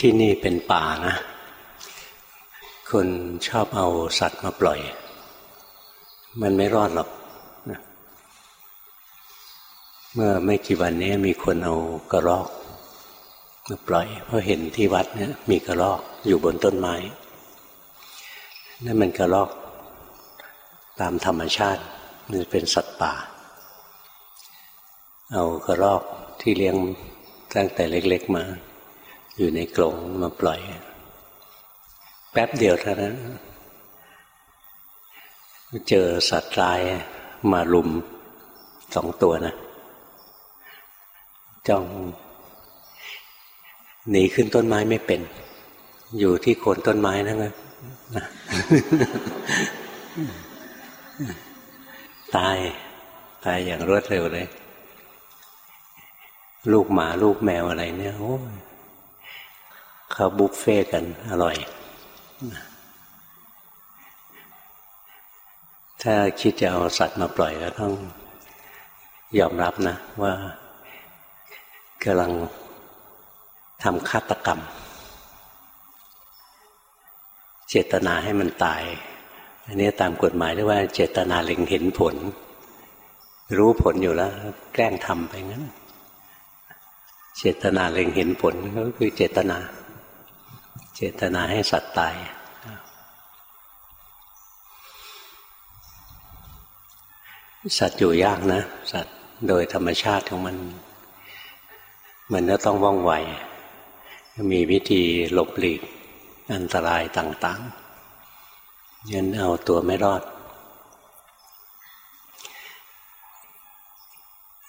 ที่นี่เป็นป่านะ คนชอบเอาสัตว์มาปล่อย มันไม่รอดหรอกนะเมื่อไม่กี่วันนี้มีคนเอากระรอกมาปล่อย เพราะเห็นที่วัดเนี่ยมีกระรอกอยู่บนต้นไม้ นั่นมันกระรอกตามธรรมชาติมันเป็นสัตว์ป่า เอากระรอกที่เลี้ยงตั้งแต่เล็ก ๆ มา อยู่ในกรงมาปล่อย แป๊บเดียวเท่านั้น เจอสัตว์ร้ายมาลุมสองตัวนะจ้องหนีขึ้นต้นไม้ไม่เป็น อยู่ที่โคนต้นไม้นั่นนะตาย ตายอย่างรวดเร็วเลย ลูกหมาลูกแมวอะไรเนี่ยโอ้ เขาบุฟเฟ่กันอร่อย ถ้าคิดจะเอาสัตว์มาปล่อยก็ต้องยอมรับนะ ว่ากำลังทำฆาตกรรม เจตนาให้มันตาย อันนี้ตามกฎหมายเรียกว่า เจตนาเล็งเห็นผล รู้ผลอยู่แล้ว แกล้งทำไปงั้น เจตนาเล็งเห็นผลก็คือเจตนา เจตนาให้สัตว์ตาย สัตว์อยู่ยากนะ สัตว์โดยธรรมชาติของมัน มันก็ต้องว่องไว มีวิธีหลบหลีกอันตรายต่างๆยันเอาตัวไม่รอด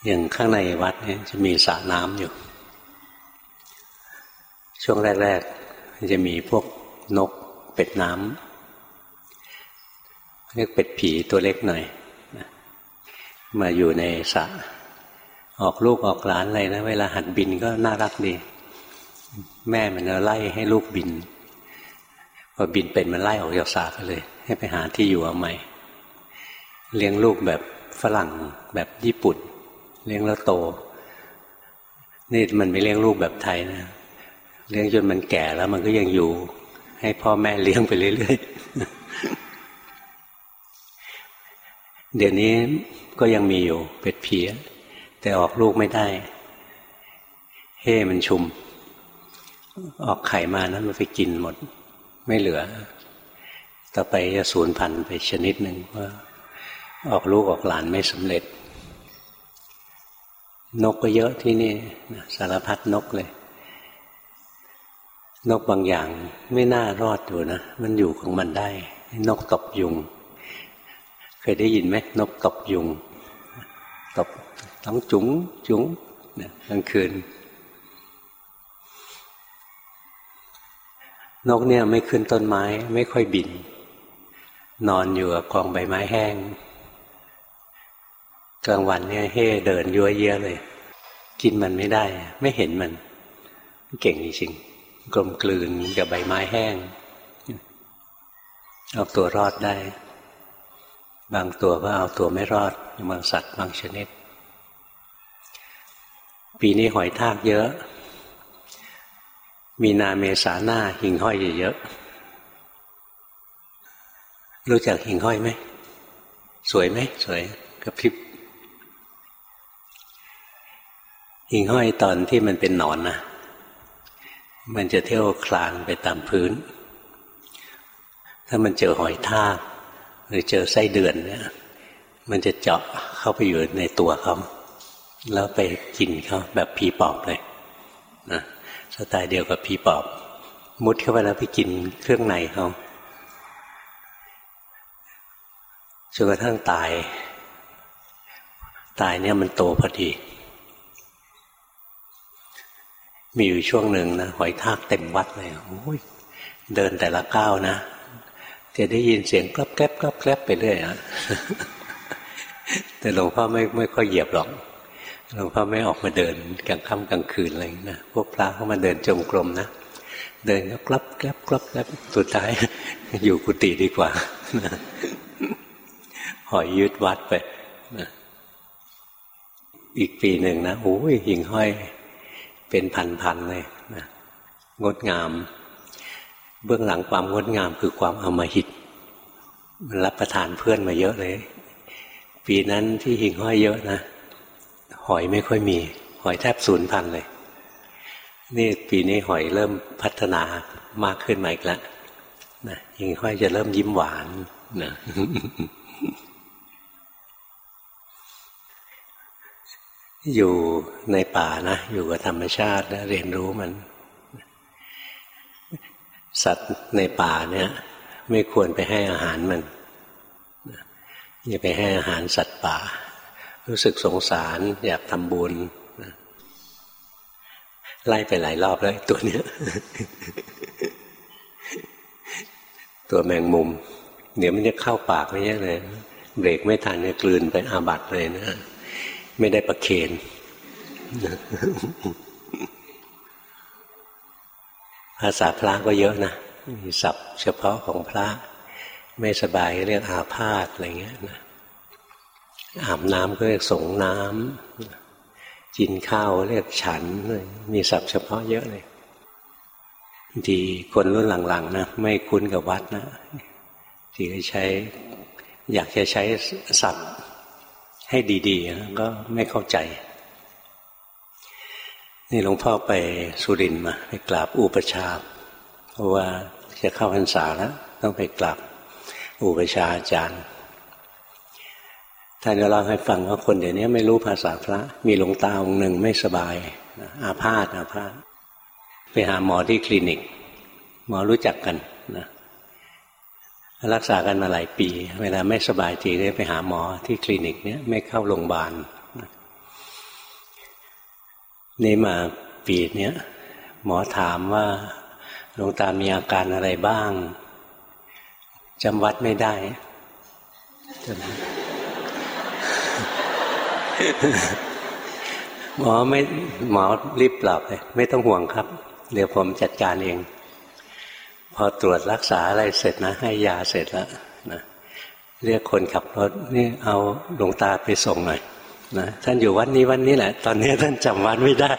อย่างข้างในวัดเนี่ยจะมีสระน้ำอยู่ ช่วงแรก ๆ จะมีพวกนกเป็ดน้ำเรียกเป็ดผีตัวเล็กหน่อยมาอยู่ในสระออกลูกออกหลานอะไรนะ เวลาหัดบินก็น่ารักดี แม่มันไล่ให้ลูกบินพอบินเป็นมันไล่ออกจากสระไปเลย ให้ไปหาที่อยู่เอาใหม่ เลี้ยงลูกแบบฝรั่งแบบญี่ปุ่น เลี้ยงแล้วโต นี่มันไม่เลี้ยงลูกแบบไทยนะ เลี้ยงจนมันแก่แล้วมันก็ยังอยู่ ให้พ่อแม่เลี้ยงไปเรื่อยๆ เดี๋ยวนี้ก็ยังมีอยู่ เป็ดเพียแต่ออกลูกไม่ได้ เฮ่มันชุม ออกไข่มานั้นมันไปกินหมด ไม่เหลือ ต่อไปจะสูญพันธุ์ไปชนิดหนึ่งว่า ออกลูกออกหลานไม่สำเร็จ นกก็เยอะที่นี่สารพัดนกเลย นกบางอย่างไม่น่ารอดอยู่นะ มันอยู่ของมันได้ นกตบยุง เคยได้ยินไหมนกตบยุง ตบต้องจุ๋งจุ๋งกลางคืน นกเนี่ยไม่ขึ้นต้นไม้ ไม่ค่อยบิน นอนอยู่กับกองใบไม้แห้ง กลางวันเนี่ยเฮ่เดินยั่วเยี่ยเลย กินมันไม่ได้ ไม่เห็นมัน เก่งจริง กลมกลืนกับใบไม้แห้งเอาตัวรอดได้ บางตัวก็เอาตัวไม่รอดบางสัตว์บางชนิด ปีนี้หอยทากเยอะ มีนาเมษาหน้าหิ่งห้อยเยอะรู้จักหิ่งห้อยไหม สวยไหมสวยกระพริบหิ่งห้อยตอนที่มันเป็นหนอนนะ มันจะเที่ยวคลานไปตามพื้น ถ้ามันเจอหอยทากหรือเจอไส้เดือนเนี่ย มันจะเจาะเข้าไปอยู่ในตัวเขาแล้วไปกินเขาแบบผีปอบเลยนะสไตล์เดียวกับผีปอบ มุดเข้าไปแล้วไปกินเครื่องในเขาจนกระทั่งตาย ตายเนี่ยมันโตพอดี มีอยู่ช่วงหนึ่งนะหอยทากเต็มวัดเลยโอ้ยเดินแต่ละก้าวนะ จะได้ยินเสียงกรับแกลบกรับแกลบไปเรื่อยอะแต่หลวงพ่อไม่ไม่ค่อยเหยียบหรอกหลวงพ่อไม่ออกมาเดินกลางค่ำกลางคืนอะไรนะพวกพระเขามาเดินจงกรมนะเดินก็กลับแกลบกลับแกลบสุดท้าย อยู่กุฏิดีกว่าหอยยืดวัดไปนะอีกปีหนึ่งนะโอ้ยหิ่งห้อย เป็นพันๆเลยนะงดงาม เบื้องหลังความงดงามคือความอมหิต มันรับประทานเพื่อนมาเยอะเลย ปีนั้นที่หิ่งห้อยเยอะนะหอยไม่ค่อยมี หอยแทบสูญพันเลย นี่ปีนี้หอยเริ่มพัฒนามากขึ้นมาอีกแล้วนะหิ่งห้อยจะเริ่มยิ้มหวานนะ อยู่ในป่านะอยู่กับธรรมชาติแล้วเรียนรู้มัน สัตว์ในป่าเนี่ย ไม่ควรไปให้อาหารมันอย่าไปให้อาหารสัตว์ป่า รู้สึกสงสาร อยากทำบุญไล่ไปหลายรอบแล้วตัวเนี้ย ตัวแมงมุม เดี๋ยวมันจะเข้าปากไม่ใช่เลยเบรกไม่ทันเนี่ยกลืนไปอาบัตเลยนะ ไม่ได้ประเคนภาษาพระก็เยอะนะมีศัพท์เฉพาะของพระ ไม่สบายเรียกอาพาธอะไรเงี้ยนะอาบน้ำก็เรียกสงน้ำกินข้าวเรียกฉันมีศัพท์เฉพาะเยอะเลยดีคนรุ่นหลังๆนะไม่คุ้นกับวัดนะที่ใช้ อยากจะใช้ศัพท์ ให้ดีๆก็ไม่เข้าใจ นี่หลวงพ่อไปสุรินมา ไปกราบอุปชาเพราะว่าจะเข้าพรรษาแล้วต้องไปกราบอุปชาอาจารย์ท่านก็เล่าให้ฟังว่าคนเดี๋ยวนี้ไม่รู้ภาษาพระ มีหลวงตาองค์หนึ่งไม่สบายอาพาธอาพาธไปหาหมอที่คลินิก หมอรู้จักกันนะ รักษากันมาหลายปี เวลาไม่สบายทีก็ไปหาหมอที่คลินิกเนี้ยไม่เข้าโรงพยาบาลนี่มาปีเนี้ยหมอถามว่าหลวงตามีอาการอะไรบ้างจำวัดไม่ได้หมอไม่หมอรีบปรับเลยไม่ต้องห่วงครับ เดี๋ยวผมจัดการเอง พอตรวจรักษาอะไรเสร็จนะ ให้ยาเสร็จแล้วนะเรียกคนขับรถนี่เอาหลวงตาไปส่งหน่อยนะท่านอยู่วัดนี้วันนี้แหละ ตอนนี้ท่านจำวัดไม่ได้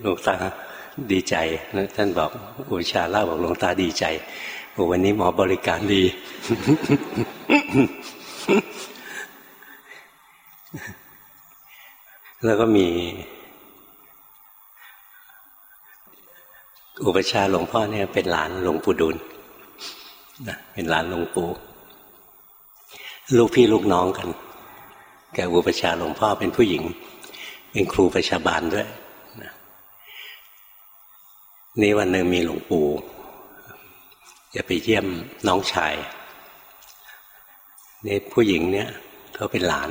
หลวงตาดีใจนะท่านบอกอุชาเล่าบอกหลวงตาดีใจโอ้วันนี้หมอบริการดี แล้วก็มีอุปชาหลวงพ่อเนี่ยเป็นหลานหลวงปู่ดุลนะเป็นหลานหลวงปู่ลูกพี่ลูกน้องกันแกอุปชาหลวงพ่อเป็นผู้หญิง เป็นครูประชาบาลด้วยนะนี่วันหนึ่งมีหลวงปู่จะไปเยี่ยมน้องชายนี่ผู้หญิงเนี่ยเขาเป็นหลาน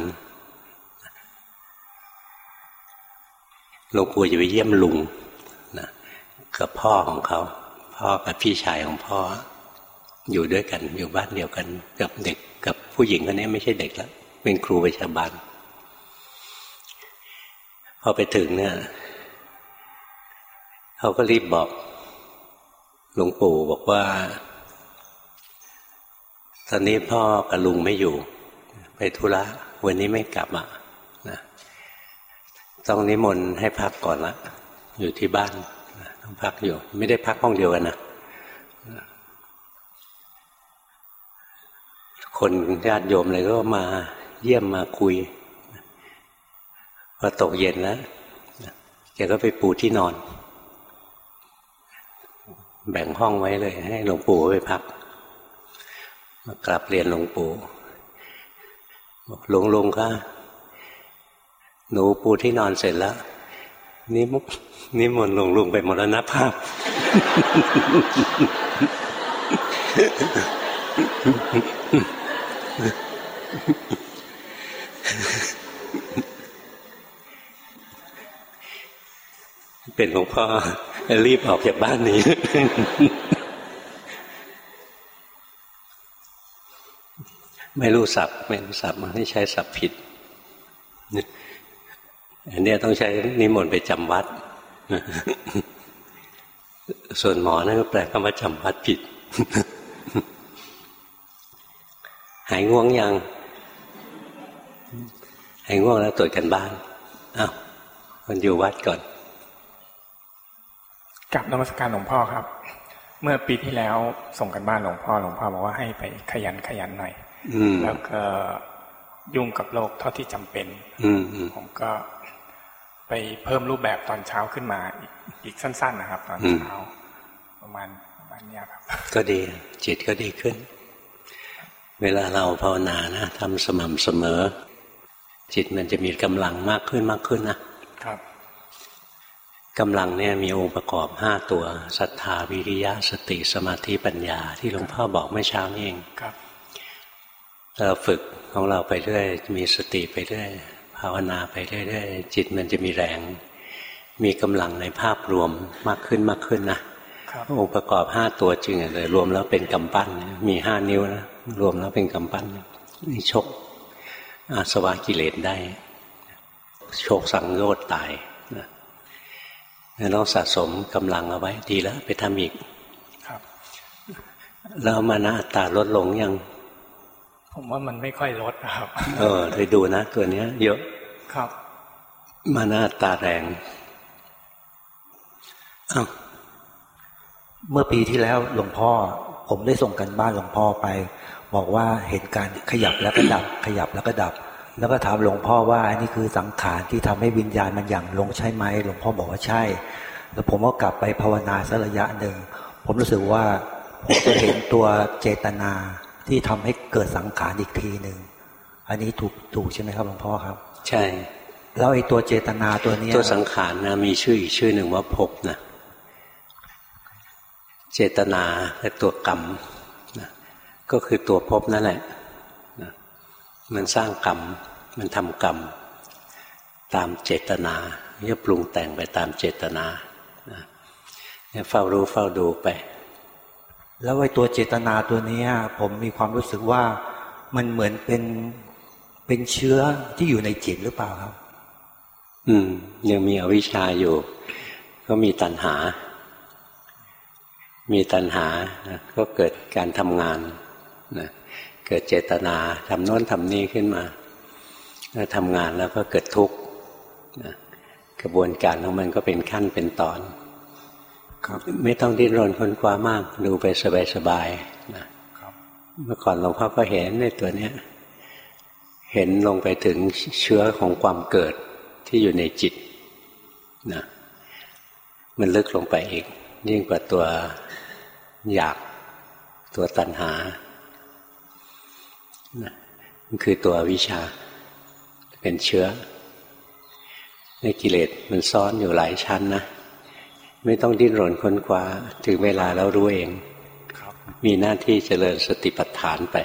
หลวงปู่จะไปเยี่ยมลุงนะกับพ่อของเขา พ่อกับพี่ชายของพ่อ อยู่ด้วยกันอยู่บ้านเดียวกัน กับเด็กกับผู้หญิงคนนี้ไม่ใช่เด็กแล้วเป็นครูประชาบาลพอไปถึงเนี่ยเขาก็รีบบอกหลวงปู่บอกว่า ตอนนี้พ่อกับลุงไม่อยู่ ไปธุระวันนี้ไม่กลับอะ ต้องนิมนต์ให้พักก่อนละ อยู่ที่บ้านต้องพักอยู่ ไม่ได้พักห้องเดียวกันนะคนญาติโยมอะไรก็มาเยี่ยมมาคุยพอตกเย็นแล้วแกก็ไปปูที่นอน แบ่งห้องไว้เลย ให้หลวงปู่ไปพักมากลับเรียนหลวงปู่บอกหลวงลุงค่ะ หนูปูที่นอนเสร็จแล้วนี่มุกนี่มนลงลงไปมรณภาพ เป็นหลวงพ่อรีบออกจากบ้านนี้ ไม่รู้สับไม่รู้สับมันให้ใช้สับผิด อันนี้ต้องใช้นิมนต์ไปจำวัด ส่วนหมอนั่นก็แปลคำว่าจำวัดผิด หายง่วงยังให้ง่วงแล้วตรวจกันบ้านอ้าวคนอยู่วัดก่อนกับนมัสการหลวงพ่อครับ เมื่อปีที่แล้วส่งกันบ้านหลวงพ่อหลวงพ่อบอกว่าให้ไปขยันขยันหน่อยแล้วก็ยุ่งกับโลกเท่าที่จำเป็นผมก็ ไปเพิ่มรูปแบบตอนเช้าขึ้นมาอีกสั้น ๆ นะครับ ตอนเช้า ประมาณประมาณนี้ครับ ก็ดีจิตก็ดีขึ้น เวลาเราภาวนานะทำสม่ำเสมอ จิตมันจะมีกำลังมากขึ้นมากขึ้นนะครับกำลังเนี่ยมีองค์ประกอบห้าตัวศรัทธาวิริยะสติสมาธิปัญญาที่หลวงพ่อบอกเมื่อเช้านี่เองครับเราฝึกของเราไปเรื่อยมีสติไปเรื่อย ภาวนาไปเรื่อยๆจิตมันจะมีแรง มีกำลังในภาพรวมมากขึ้นมากขึ้นนะองค์ประกอบห้าตัวจริงเลยรวมแล้วเป็นกำปั้น มีห้านิ้วนะรวมแล้วเป็นกำปั้นนี่ชกอาสวะกิเลสได้ โชคสังโยชน์ตายนะต้องสะสมกำลังเอาไว้ดีแล้วไปทำอีกครับแล้วมานะอัตตาลดลงยัง ผมว่ามันไม่ค่อยลดครับ เออไปดูนะตัวเนี้ย เยอะครับ มานาตาแรงอ้าวเมื่อปีที่แล้วหลวงพ่อ ผมได้ส่งกันบ้านหลวงพ่อไป บอกว่าเหตุการณ์ขยับแล้วก็ดับ ขยับแล้วก็ดับ แล้วก็ถามหลวงพ่อว่าอันนี้คือสังขารที่ทำให้วิญญาณมันหยั่งลงใช่ไหมหลวงพ่อบอกว่าใช่ แล้วผมก็กลับไปภาวนาสักระยะหนึ่งผมรู้สึกว่าผมจะเห็นตัวเจตนา ที่ทำให้เกิดสังขารอีกทีหนึ่งอันนี้ถูกถูกใช่ไหมครับหลวงพ่อครับ ใช่ แล้วไอ้ตัวเจตนาตัวนี้ตัวสังขารนะมีชื่ออีกชื่อหนึ่งว่าภพนะเจตนาและตัวกรรมนะก็คือตัวภพนั่นแหละนะมันสร้างกรรม มันทำกรรม ตามเจตนาจะปรุงแต่งไปตามเจตนาเฝ้ารู้เฝ้าดูไป แล้วไอ้ตัวเจตนาตัวนี้ผมมีความรู้สึกว่ามันเหมือนเป็นเป็นเชื้อที่อยู่ในจิตหรือเปล่าครับ อืม ยังมีอวิชชาอยู่ ก็มีตัณหา มีตัณหาก็เกิดการทำงานนะเกิดเจตนาทำโน้นทำนี่ขึ้นมาแล้วทำงานแล้วก็เกิดทุกข์กระบวนการของมันก็เป็นขั้นเป็นตอน ไม่ต้องดิ้นรนค้นคว้ามาก ดูไปสบายๆนะเมื่อก่อนหลวงพ่อก็เห็นในตัวเนี้ย เห็นลงไปถึงเชื้อของความเกิดที่อยู่ในจิตนะมันลึกลงไปอีก ยิ่งกว่าตัวอยากตัวตัณหานะมันคือตัววิชา เป็นเชื้อในกิเลสมันซ้อนอยู่หลายชั้นนะ ไม่ต้องดิ้นรนค้นคว้า ถึงเวลาแล้วรู้เอง มีหน้าที่เจริญสติปัฏฐานไป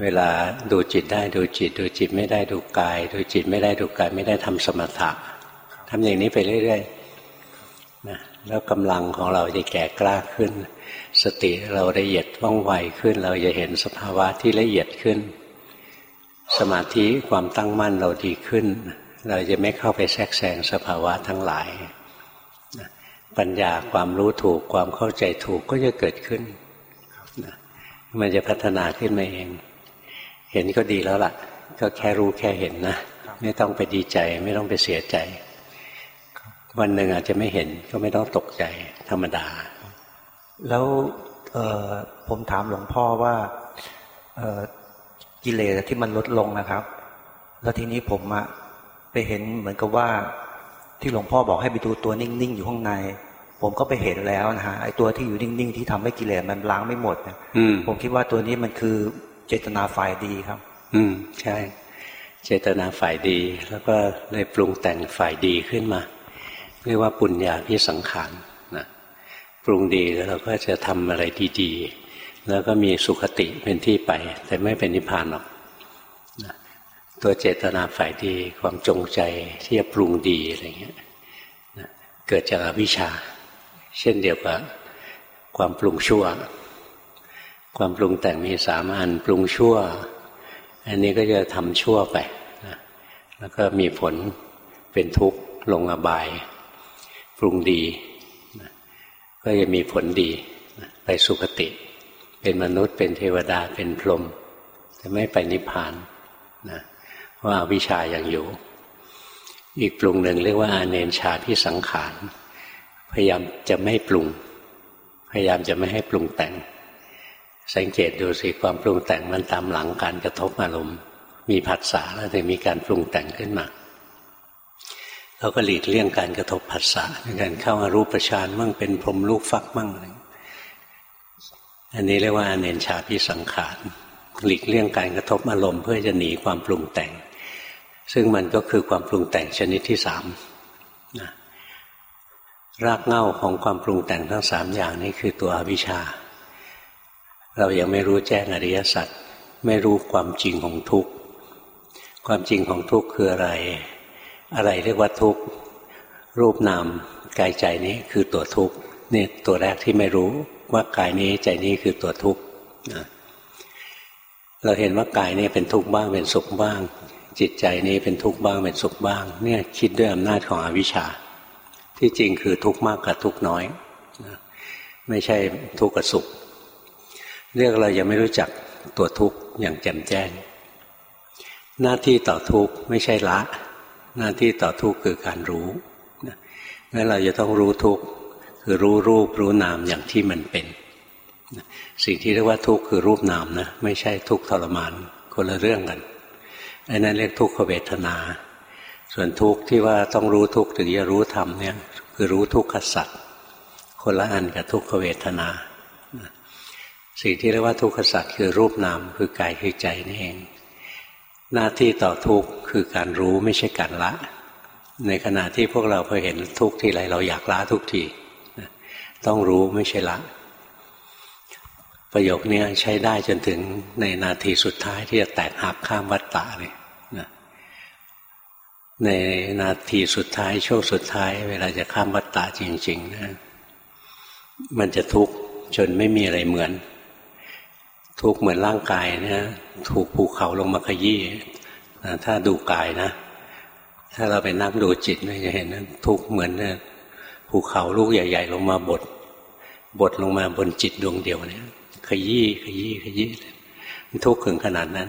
เวลาดูจิตได้ดูจิต ดูจิตไม่ได้ดูกาย ดูจิตไม่ได้ดูกาย ไม่ได้ทำสมถะทำอย่างนี้ไปเรื่อยๆนะแล้วกำลังของเราจะแก่กล้าขึ้น สติเราละเอียดว่องไวขึ้น เราจะเห็นสภาวะที่ละเอียดขึ้น สมาธิความตั้งมั่นเราดีขึ้น เราจะไม่เข้าไปแทรกแซงสภาวะทั้งหลาย ปัญญาความรู้ถูกความเข้าใจถูกก็จะเกิดขึ้นมันจะพัฒนาขึ้นมาเอง เห็นก็ดีแล้วล่ะ ก็แค่รู้แค่เห็นนะไม่ต้องไปดีใจ ไม่ต้องไปเสียใจ วันหนึ่งอาจจะไม่เห็นก็ไม่ต้องตกใจธรรมดา แล้วผมถามหลวงพ่อว่ากิเลสที่มันลดลงนะครับ แล้วทีนี้ผมไปเห็นเหมือนกับว่าที่หลวงพ่อบอกให้ไปดูตัวนิ่ง ๆ อยู่ข้างใน ผมก็ไปเห็นแล้วนะฮะไอ้ตัวที่อยู่นิ่งๆที่ทำให้กิเลสมันล้างไม่หมดเนี่ยผมคิดว่าตัวนี้มันคือเจตนาฝ่ายดีครับ อืมใช่ เจตนาฝ่ายดี แล้วก็เลยปรุงแต่งฝ่ายดีขึ้นมา เรียกว่าปุญญาพิสังขารนะปรุงดีแล้วเราก็จะทำอะไรดีๆแล้วก็มีสุขติเป็นที่ไป แต่ไม่เป็นนิพพานหรอกตัวเจตนาฝ่ายดีความจงใจที่จะปรุงดีอะไรเงี้ยเกิดจากอวิชชา เช่นเดียวกับความปรุงชั่ว ความปรุงแต่งมีสามอันปรุงชั่ว อันนี้ก็จะทำชั่วไปนะแล้วก็มีผลเป็นทุกข์ลงอบาย ปรุงดีนะก็จะมีผลดีนะไปสุคติ เป็นมนุษย์เป็นเทวดาเป็นพรหมแต่ไม่ไปนิพพานนะว่าวิชาอยังอยู่ อีกปรุงหนึ่งเรียกว่าอาเนนชาพิสังขาร พยายามจะไม่ปรุง พยายามจะไม่ให้ปรุงแต่ง สังเกตดูสิความปรุงแต่งมันตามหลังการกระทบอารมณ์ มีผัสสะแล้วถึงมีการปรุงแต่งขึ้นมาเราก็หลีกเลี่ยงการกระทบผัสสะในการเข้าอารูปฌานมั่งเป็นพรมลูกฟักมั่งอันนี้เรียกว่าเนนชาพิสังขารหลีกเลี่ยงการกระทบอารมณ์เพื่อจะหนีความปรุงแต่ง ซึ่งมันก็คือความปรุงแต่งชนิดที่สามนะ รากเหง้าของความปรุงแต่งทั้งสามอย่างนี้คือตัวอวิชชา เรายังไม่รู้แจ้งอริยสัจไม่รู้ความจริงของทุกข์ ความจริงของทุกข์คืออะไร อะไรเรียกว่าทุกข์ รูปนามกายใจนี้คือตัวทุกข์นี่ตัวแรกที่ไม่รู้ว่ากายนี้ใจนี้คือตัวทุกข์เราเห็นว่ากายนี้เป็นทุกข์บ้างเป็นสุขบ้าง จิตใจนี้เป็นทุกข์บ้างเป็นสุขบ้าง เนี่ยคิดด้วยอำนาจของอวิชชา ที่จริงคือทุกข์มากกับทุกข์น้อย ไม่ใช่ทุกข์กับสุข เรียกเรายังไม่รู้จักตัวทุกข์อย่างแจ่มแจ้ง หน้าที่ต่อทุกข์ไม่ใช่ละ หน้าที่ต่อทุกข์คือการรู้งั้นเราจะต้องรู้ทุกข์คือรู้รูปรู้นามอย่างที่มันเป็น สิ่งที่เรียกว่าทุกข์คือรูปนามนะไม่ใช่ทุกข์ทรมานคนละเรื่องกันไอ้นั้นเรียกทุกขเวทนา ส่วนทุกข์ที่ว่าต้องรู้ทุกข์ถึงจะรู้ธรรมเนี่ยคือรู้ทุกขสัตว์คนละอันกับทุกขเวทนาสิ่งที่เรียกว่าทุกขสัตว์คือรูปนามคือกายคือใจนี่เอง หน้าที่ต่อทุกข์คือการรู้ไม่ใช่การละ ในขณะที่พวกเราพอเห็นทุกข์ทีไรเราอยากละทุกทีต้องรู้ไม่ใช่ละ ประโยคนี้ใช้ได้จนถึงในนาทีสุดท้ายที่จะแตกหักข้ามวัฏฏะเลย ในนาทีสุดท้ายช่วงสุดท้าย เวลาจะข้ามวัฏฏะจริง ๆ นะ มันจะทุกข์จนไม่มีอะไรเหมือน ทุกข์เหมือนร่างกายนะถูกภูเขาลงมาขยี้นะถ้าดูกายนะ ถ้าเราไปนั่งดูจิตนะจะเห็นนะทุกข์เหมือนนะภูเขาลูกใหญ่ ๆ ลงมาบดบดลงมาบนจิตดวงเดียวเนี่ย ขยี้ขยี้ขยี้มันทุกข์ถึงขนาดนั้น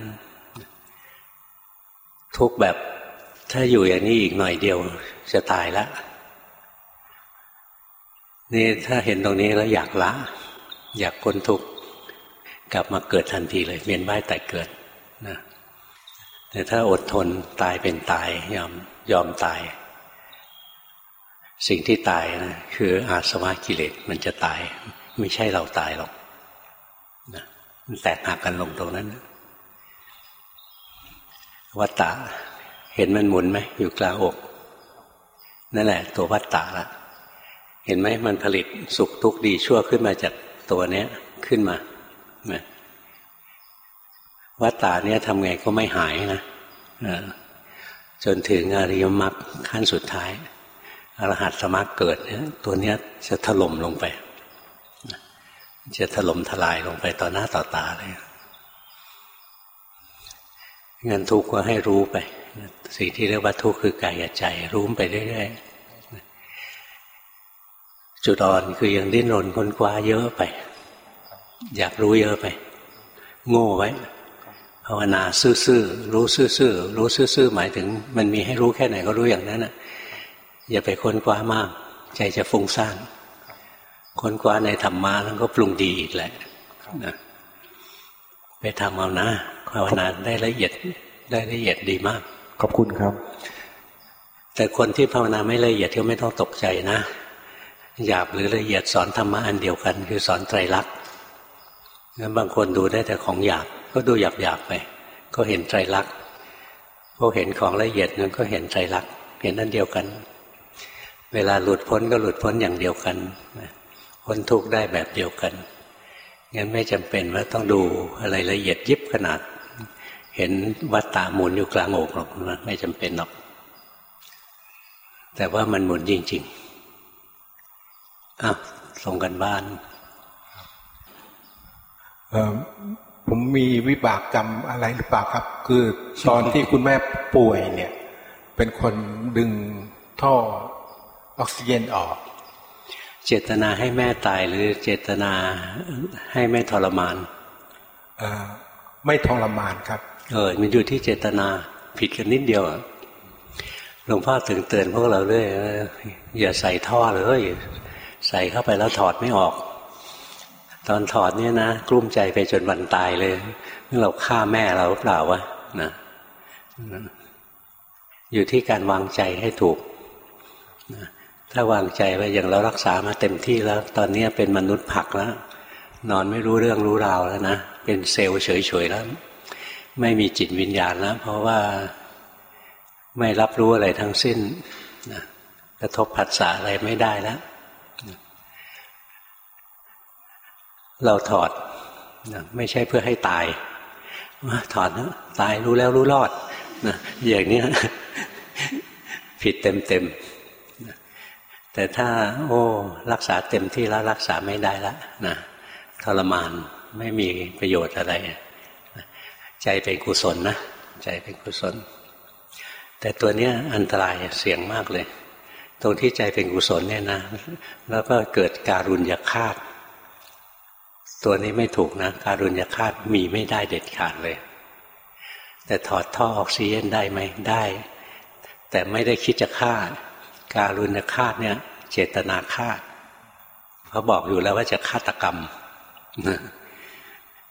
ทุกข์แบบ ถ้าอยู่อย่างนี้อีกหน่อยเดียวจะตายแล้วนี่ถ้าเห็นตรงนี้แล้วอยากละ อยากพ้นทุกข์กลับมาเกิดทันทีเลยเวียนว่ายแต่เกิดนะแต่ถ้าอดทนตายเป็นตายยอมยอมตาย สิ่งที่ตายนะคืออาสวะกิเลสมันจะตาย ไม่ใช่เราตายหรอกมันแตกหักกันลงตรงนั้นวัตตะ เห็นมันหมุนไหมอยู่กลางอก นั่นแหละ ตัววัตตะละเห็นไหมมันผลิตสุขทุกข์ดีชั่วขึ้นมาจากตัวเนี้ยขึ้นมาวัตตาเนี้ยทำไงก็ไม่หายนะจนถึงอริยมรรคขั้นสุดท้ายอรหัตสมรรคเกิดเนี่ยตัวเนี้ยจะถล่มลงไป จะถล่มทลายลงไปต่อหน้าต่อตาเลยงั้นทุกข์ก็ให้รู้ไป สิ่งที่เรียกว่าทุกข์คือกายกับใจรู้ไปเรื่อยๆจุดอ่อนคือยังดิ้นรนค้นคว้าเยอะไป อยากรู้เยอะไป โง่ไว้ภาวนาซื่อๆรู้ซื่อๆรู้ซื่อๆหมายถึง มันมีให้รู้แค่ไหนก็รู้อย่างนั้นนะอย่าไปค้นคว้ามาก ใจจะฟุ้งซ่านค้นคว้าในธรรมะแล้วก็ปรุงดีอีกแหละนะไปทำเอานะภาวนาได้ละเอียดได้ละเอียดดีมาก ขอบคุณครับ แต่คนที่ภาวนาไม่ละเอียดก็ไม่ต้องตกใจนะหยาบหรือละเอียดสอนธรรมะอันเดียวกัน คือสอนไตรลักษณ์งั้นบางคนดูได้แต่ของหยาบก็ดูหยาบหยาบไป ก็เห็นไตรลักษณ์พวกเห็นของละเอียดนั้นก็เห็นไตรลักษณ์เห็นนั่นเดียวกัน เวลาหลุดพ้นก็หลุดพ้นอย่างเดียวกันพ้นทุกข์ได้แบบเดียวกันงั้นไม่จำเป็นว่าต้องดูอะไรละเอียดยิบขนาด เห็นวัตตาหมุนอยู่กลางอกหรอกนะไม่จำเป็นหรอก แต่ว่ามันหมุนจริงๆอะส่งกันบ้านผมมีวิบากจำอะไรหรือเปล่าครับ คือตอนที่คุณแม่ป่วยเนี่ย เป็นคนดึงท่อออกซิเจนออก เจตนาให้แม่ตายหรือเจตนาให้ไม่ทรมานไม่ทรมานครับ เออมันอยู่ที่เจตนาผิดกันนิดเดียวอะหลวงพ่อถึงเตือนพวกเราเลยอย่าใส่ท่อเลยใส่เข้าไปแล้วถอดไม่ออก ตอนถอดเนี่ยนะกลุ้มใจไปจนวันตายเลยนี่เราฆ่าแม่เราหรือเปล่าวะนะอยู่ที่การวางใจให้ถูกถ้าวางใจไว้อย่างเรารักษามาเต็มที่แล้ว ตอนนี้เป็นมนุษย์ผักแล้ว นอนไม่รู้เรื่องรู้ราวแล้วนะ เป็นเซลล์เฉยๆแล้ว ไม่มีจิตวิญญาณแล้วเพราะว่าไม่รับรู้อะไรทั้งสิ้นนะกระทบผัสสะอะไรไม่ได้แล้วเราถอดนะไม่ใช่เพื่อให้ตายถอดนะตายรู้แล้วรู้รอดนะอย่างนี้ผิดเต็มเต็มแต่ถ้า โอ้ รักษาเต็มที่แล้วรักษาไม่ได้และนะทรมานไม่มีประโยชน์อะไร ใจเป็นกุศลนะ ใจเป็นกุศล แต่ตัวเนี้ยอันตรายเสี่ยงมากเลย ตรงที่ใจเป็นกุศลเนี่ยนะแล้วก็เกิดการุญยฆาต ตัวนี้ไม่ถูกนะ การุญยฆาตมีไม่ได้เด็ดขาดเลย แต่ถอดท่อออกซิเจนได้ไหมได้ แต่ไม่ได้คิดจะฆ่า การุณฆาตเนี่ย เจตนาฆาตเขาบอกอยู่แล้วว่าจะฆาตกรรม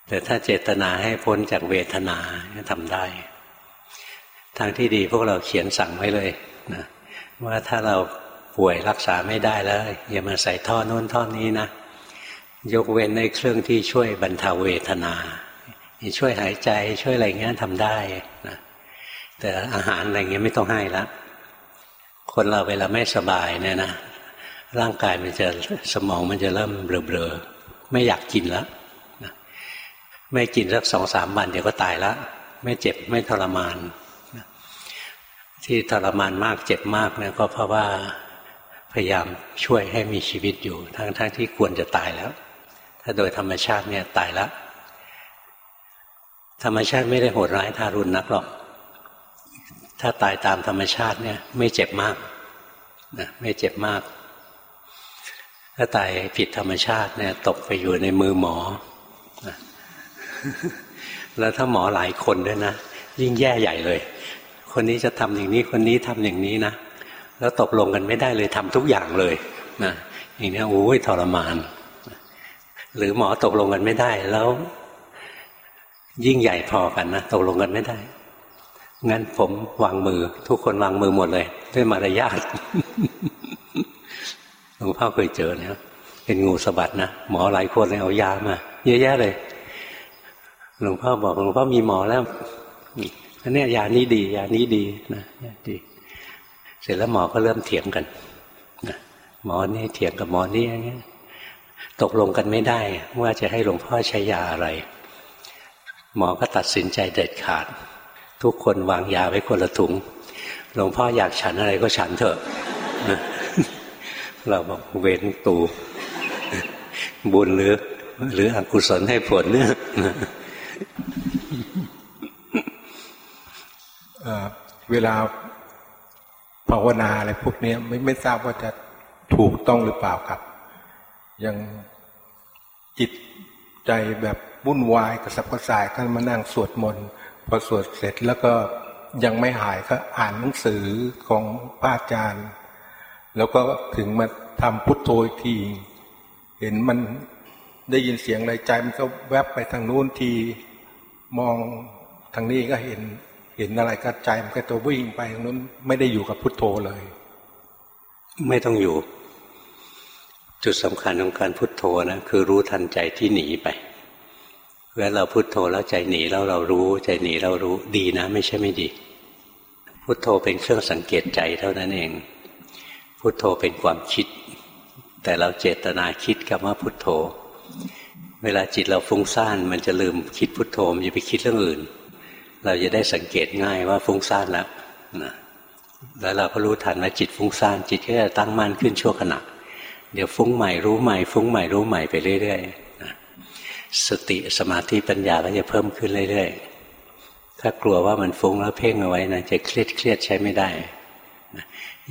แต่ถ้าเจตนาให้พ้นจากเวทนาทำได้ ทางที่ดีพวกเราเขียนสั่งไว้เลยนะว่าถ้าเราป่วยรักษาไม่ได้แล้ว อย่ามาใส่ท่อโน้นท่อนี้นะ ยกเว้นในเครื่องที่ช่วยบรรเทาเวทนา ช่วยหายใจช่วยอะไรเงี้ยทำได้นะแต่อาหารอะไรเงี้ยไม่ต้องให้ล้วคนเราเวลาไม่สบายเนี่ยนะร่างกายมันจะสมองมันจะเริ่มเบลอๆไม่อยากกินแล้ว ไม่กินสักสองสามวันเดี๋ยวก็ตายแล้วไม่เจ็บไม่ทรมาน ที่ทรมานมากเจ็บมากเนี่ยก็เพราะว่าพยายามช่วยให้มีชีวิตอยู่ ทั้งๆทที่ควรจะตายแล้ว ถ้าโดยธรรมชาติเนี่ยตายแล้วธรรมชาติไม่ได้โหดร้ายทารุณนักหรอก ถ้าตายตามธรรมชาติเนี่ย ไม่เจ็บมากนะไม่เจ็บมาก ถ้าตายผิดธรรมชาติเนี่ย ตกไปอยู่ในมือหมอ แล้วถ้าหมอหลายคนด้วยนะยิ่งแย่ใหญ่เลย คนนี้จะทำอย่างนี้คนนี้ทำอย่างนี้นะแล้วตกลงกันไม่ได้เลยทำทุกอย่างเลยนะอย่างนี้โอ้ยทรมาน หรือหมอตกลงกันไม่ได้แล้ว ยิ่งใหญ่พอกันนะตกลงกันไม่ได้งั้นผมวางมือ ทุกคนวางมือหมดเลย ด้วยมารยาทหลวงพ่อเคยเจอเนี่ยเป็นงูสะบัดนะหมอหลายคนเลยเอายามาเยอะแยะเลย หลวงพ่อบอกหลวงพ่อมีหมอแล้วอันนี้ยานี้ดียานี้ดีนะดี เสร็จแล้วหมอก็เริ่มเถียงกันนะหมอนี่เถียงกับหมอนี่อย่างเงี้ยตกลงกันไม่ได้ ว่าจะให้หลวงพ่อใช้ยาอะไร หมอก็ตัดสินใจเด็ดขาด ทุกคนวางยาไว้คนละถุง หลวงพ่ออยากฉันอะไรก็ฉันเถอะเราบอกเวนตู บุญหรือ หรืออกุศลให้ผลเนี่ย เวลาภาวนาอะไรพวกนี้ไม่ไม่ทราบว่าจะถูกต้องหรือเปล่าครับ ยังจิตใจแบบวุ่นวายกระสับกระส่ายก็มานั่งสวดมนต์พอสวดเสร็จแล้วก็ยังไม่หายก็อ่านหนังสือของพระอาจารย์ แล้วก็ถึงมาทำพุทโธที เห็นมัน ได้ยินเสียงอะไรใจมันก็แวบไปทางนู้นทีมองทางนี้ก็เห็นเห็นอะไรก็ใจมันก็ตัววิ่งไปทางนู้นไม่ได้อยู่กับพุทโธเลย ไม่ต้องอยู่ จุดสำคัญของการพุทโธนะคือรู้ทันใจที่หนีไปเวลาเราพุโทโธแล้วใจหนีแล้วเรารู้ ใจหนีเรารู้ดีนะ ไม่ใช่ไม่ดี พุโทโธเป็นเครื่องสังเกตใจเท่านั้นเอง พุโทโธเป็นความคิด แต่เราเจตนาคิดกับว่าพุโทโธ เวลาจิตเราฟุ้งซ่านมันจะลืมคิดพุทโธมันจะไปคิดเรื่องอื่น เราจะได้สังเกตง่ายว่าฟุ้งซ่านแล้วนะแล้วเราก็รู้ทันว่าจิตฟุ้งซ่านจิตก็จะตั้งมั่นขึ้นชั่วขณะ เดี๋ยวฟุ้งใหม่รู้ใหม่ฟุ้งใหม่รู้ใหม่ไปเรื่อยๆสติสมาธิปัญญาก็จะเพิ่มขึ้นเรื่อยๆ ถ้ากลัวว่ามันฟุ้งแล้วเพ่งเอาไว้นะจะเครียดเครียดใช้ไม่ได้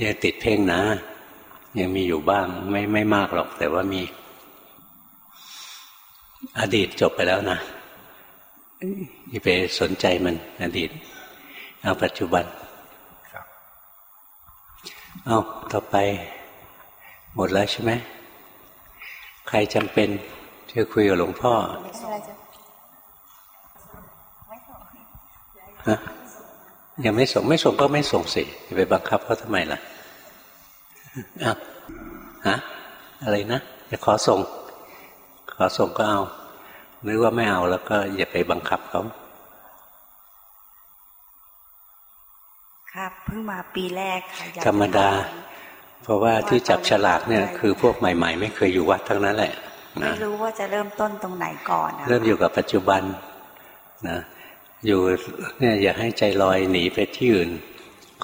ยังติดเพ่งนะ ยังมีอยู่บ้างไม่ไม่มากหรอกแต่ว่ามี อดีตจบไปแล้วนะอย่าไปสนใจมันอดีต เอาปัจจุบันครับเอาต่อไป หมดแล้วใช่ไหมใครจำเป็นจะคุยกับหลวงพ่อฮะยังไม่ส่งไม่ส่งก็ไม่ส่งสิไปบังคับเขาทำไมล่ะอะฮะอะไรนะจะขอส่ง ขอส่งก็เอานึกว่าไม่เอาแล้วก็อย่าไปบังคับเขาครับเพิ่งมาปีแรกค่ะธรรมดา เพราะว่าที่จับฉลากเนี่ย คือพวกใหม่ ๆ ไม่เคยอยู่วัดทั้งนั้นแหละไม่รู้ว่าจะเริ่มต้นตรงไหนก่อนเริ่มอยู่กับปัจจุบันนะอยู่เนี่ยอย่าให้ใจลอยหนีไปที่อื่น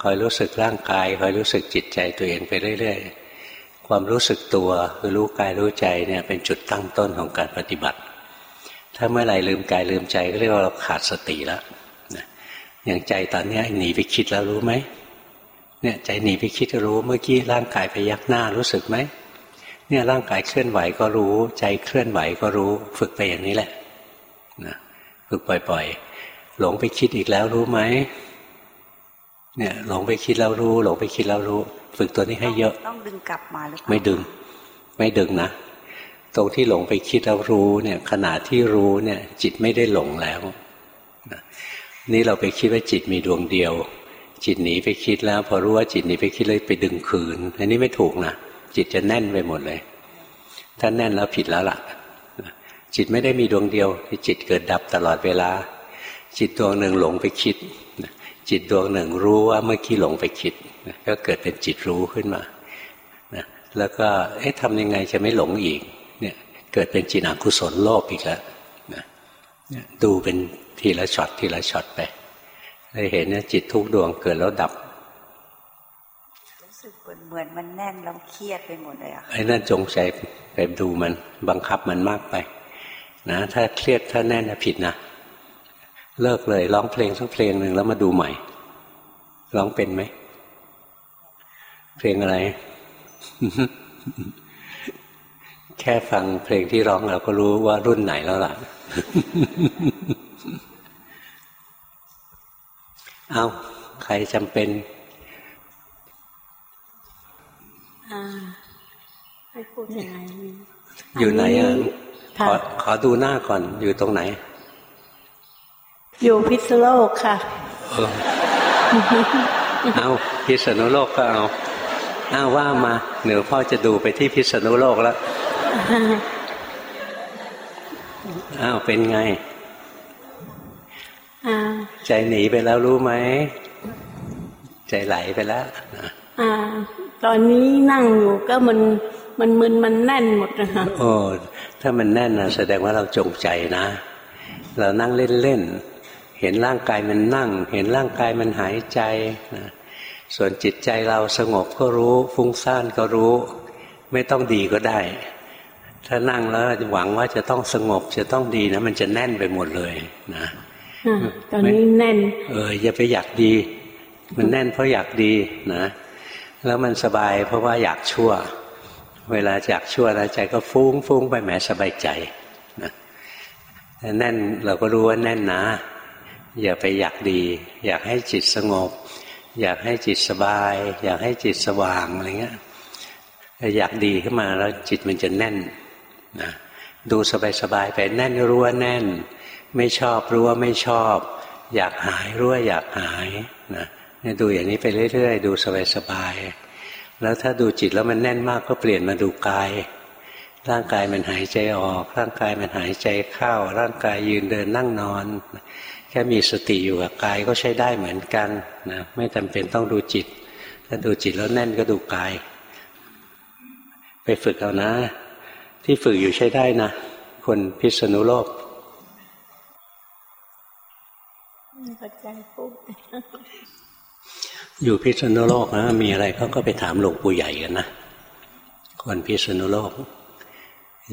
คอยรู้สึกร่างกาย คอยรู้สึกจิตใจตัวเองไปเรื่อยๆ ความรู้สึกตัวคือรู้กายรู้ใจเนี่ยเป็นจุดตั้งต้นของการปฏิบัติ ถ้าเมื่อไหร่ลืมกายลืมใจก็เรียกว่าเราขาดสติแล้วอย่างใจตอนนี้หนีไปคิดแล้วรู้ไหมเนี่ยใจหนีไปคิดก็รู้เมื่อกี้ร่างกายไปยักหน้ารู้สึกไหมเนี่ยร่างกายเคลื่อนไหวก็รู้ ใจเคลื่อนไหวก็รู้ ฝึกไปอย่างนี้แหละนะฝึกปล่อยๆ หลงไปคิดอีกแล้วรู้ไหมเนี่ยหลงไปคิดแล้วรู้ หลงไปคิดแล้วรู้ ฝึกตัวนี้ให้เยอะต้องดึงกลับมาหรือเปล่าไม่ดึง ไม่ดึงนะ ตรงที่หลงไปคิดแล้วรู้เนี่ยขณะที่รู้เนี่ย จิตไม่ได้หลงแล้วนี่เราไปคิดว่าจิตมีดวงเดียว จิตหนีไปคิดแล้ว พอรู้ว่าจิตหนีไปคิดเลยไปดึงคืนอันนี้ไม่ถูกนะจิตจะแน่นไปหมดเลย ถ้าแน่นแล้วผิดแล้วล่ะ จิตไม่ได้มีดวงเดียวจิตเกิดดับตลอดเวลา จิตดวงหนึ่งหลงไปคิดจิตดวงหนึ่งรู้ว่าเมื่อกี้หลงไปคิด ก็เกิดเป็นจิตรู้ขึ้นมาแล้วก็เอ๊ะทำยังไงจะไม่หลงอีกเนี่ยเกิดเป็นจิตอกุศลโลภอีกแล้วดูเป็นทีละช็อตทีละช็อตไปเลยเห็นเนี่ยจิตทุกดวงเกิดแล้วดับ รู้สึกเหมือนมันแน่นแล้วเครียดไปหมดเลยอะไอ้นั่นจงใจไปดูมันบังคับมันมากไป นะ ถ้าเครียดถ้าแน่นผิดนะเลิกเลยร้องเพลงสักเพลงหนึ่งแล้วมาดูใหม่ร้องเป็นไหม เพลงอะไร แค่ฟังเพลงที่ร้องเราก็รู้ว่ารุ่นไหนแล้วล่ะ เอาใครจำเป็นไม่พูดยังไงอยู่ไหนอะขอขอดูหน้าก่อนอยู่ตรงไหน อยู่พิษณุโลกค่ะ เอาพิษณุโลกก็เอาเอาว่ามาเหนือพ่อจะดูไปที่พิษณุโลกแล้วอ้าวเป็นไงใจหนีไปแล้วรู้ไหม ใจไหลไปแล้วอ่าตอนนี้นั่งอยู่ก็มันมันมึนมันแน่นหมดนะคะโอ้ถ้ามันแน่นนะแสดงว่าเราจงใจนะ เรานั่งเล่นเล่นเห็นร่างกายมันนั่ง เห็นร่างกายมันหายใจนะ ส่วนจิตใจเราสงบก็รู้ ฟุ้งซ่านก็รู้ ไม่ต้องดีก็ได้ ถ้านั่งแล้วหวังว่าจะต้องสงบจะต้องดีนะมันจะแน่นไปหมดเลยนะตอนนี้แน่น เอออย่าไปอยากดี มันแน่นเพราะอยากดีนะแล้วมันสบายเพราะว่าอยากชั่ว เวลาอยากชั่วนะใจก็ฟุ้งฟุ้งไปแหมสบายใจนะแน่นเราก็รู้ว่าแน่นนะ อย่าไปอยากดี อยากให้จิตสงบ อยากให้จิตสบาย อยากให้จิตสว่างอะไรเงี้ยอยากดีขึ้นมาแล้วจิตมันจะแน่นนะดูสบายๆไปแน่นรู้ว่าแน่น ไม่ชอบรู้ว่าไม่ชอบ อยากหายรู้ว่าอยากหายนะเนี่ยดูอย่างนี้ไปเรื่อยๆ ดูสบายๆแล้วถ้าดูจิตแล้วมันแน่นมากก็เปลี่ยนมาดูกาย ร่างกายมันหายใจออก ร่างกายมันหายใจเข้า ร่างกายยืนเดินนั่งนอน แค่มีสติอยู่กับกายก็ใช้ได้เหมือนกันนะไม่จาเป็นต้องดูจิต ถ้าดูจิตแล้วแน่นก็ดูกาย ไปฝึกเอานะ ที่ฝึกอยู่ใช้ได้นะ คนพิษณุโลกอยู่พิษณุโลกนะมีอะไรเขาก็ไปถามหลวงปู่ใหญ่กันนะคนพิษณุโลก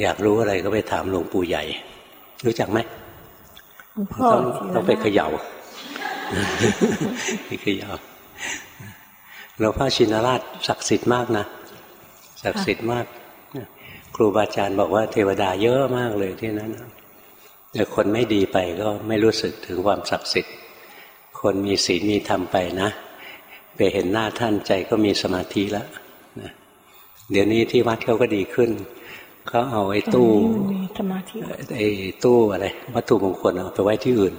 อยากรู้อะไรก็ไปถามหลวงปู่ใหญ่ รู้จักไหม ต้องต้องไปเขย่าไปเขย่าหลวงพ่อชินราชศักดิ์สิทธิ์มากนะศักดิ์สิทธิ์มาก ครูบาอาจารย์บอกว่าเทวดาเยอะมากเลยที่นั้นแต่คนไม่ดีไปก็ไม่รู้สึกถึงความศักดิ์สิทธิ์ คนมีศีลมีธรรมไปนะไปเห็นหน้าท่านใจก็มีสมาธิแล้วนะเดี๋ยวนี้ที่วัดเขาก็ดีขึ้น เขาเอาไอ้ตู้ไอ้ตู้อะไรวัตถุมงคลเอาไปไว้ที่อื่น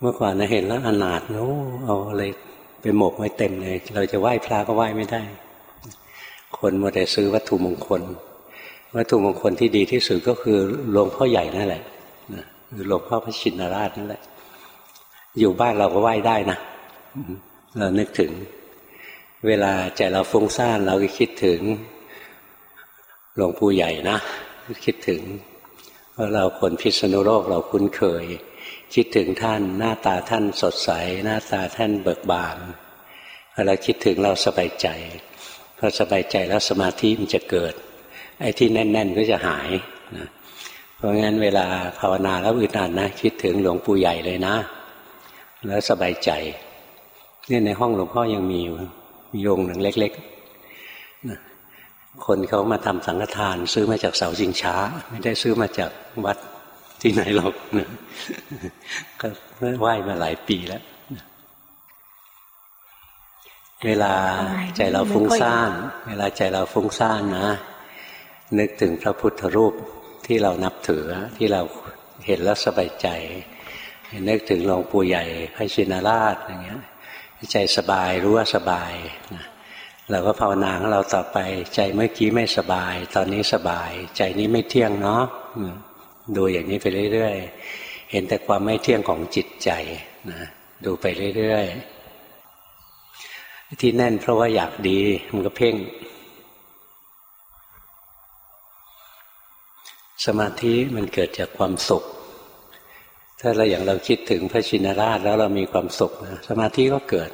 เมื่อก่อนนะเห็นแล้วอนาถโน้เอาอะไรไปหมกไว้เต็มเลย เราจะไหว้พระก็ไหว้ไม่ได้ คนมาแต่ซื้อวัตถุมงคล วัตถุมงคลที่ดีที่สุดก็คือหลวงพ่อใหญ่นั่นแหละหรือหลวงพ่อพระชินราชนั่นแหละ อยู่บ้านเราก็ไหว้ได้นะเรานึกถึง เวลาใจเราฟุ้งซ่านเราก็คิดถึง หลวงปู่ใหญ่นะ คิดถึงเพราะเราคนพิษณุโลกเราคุ้นเคย คิดถึงท่านหน้าตาท่านสดใส หน้าตาท่านเบิกบานพอเราคิดถึงเราสบายใจพอสบายใจแล้วสมาธิมันจะเกิด ไอ้ที่แน่น ๆ ก็จะหายนะเพราะงั้นเวลาภาวนาแล้วอึดอัดนะ คิดถึงหลวงปู่ใหญ่เลยนะ แล้วสบายใจเนี่ยในห้องหลวงพ่อยังมีอยู่มีโยงหนึ่งเล็ก ๆ คนเขามาทำสังฆทาน ซื้อมาจากเสาจิงช้า ไม่ได้ซื้อมาจากวัดที่ไหนหรอกนะก็ไหว้มาหลายปีแล้ว เวลาใจเราฟุ้งซ่าน เวลาใจเราฟุ้งซ่านนะ นึกถึงพระพุทธรูปที่เรานับถือที่เราเห็นแล้วสบายใจ นึกถึงหลวงปู่ใหญ่พระชินราชอย่างเงี้ย ใจสบายรู้ว่าสบายนะ เราก็ภาวนาของเราต่อไป ใจเมื่อกี้ไม่สบาย ตอนนี้สบาย ใจนี้ไม่เที่ยงเนาะดูอย่างนี้ไปเรื่อยๆเห็นแต่ความไม่เที่ยงของจิตใจนะดูไปเรื่อยๆที่แน่นเพราะว่าอยากดีมันก็เพ่ง สมาธิมันเกิดจากความสุข ถ้าเราอย่างเราคิดถึงพระชินราชแล้วเรามีความสุขนะสมาธิก็เกิด